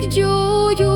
you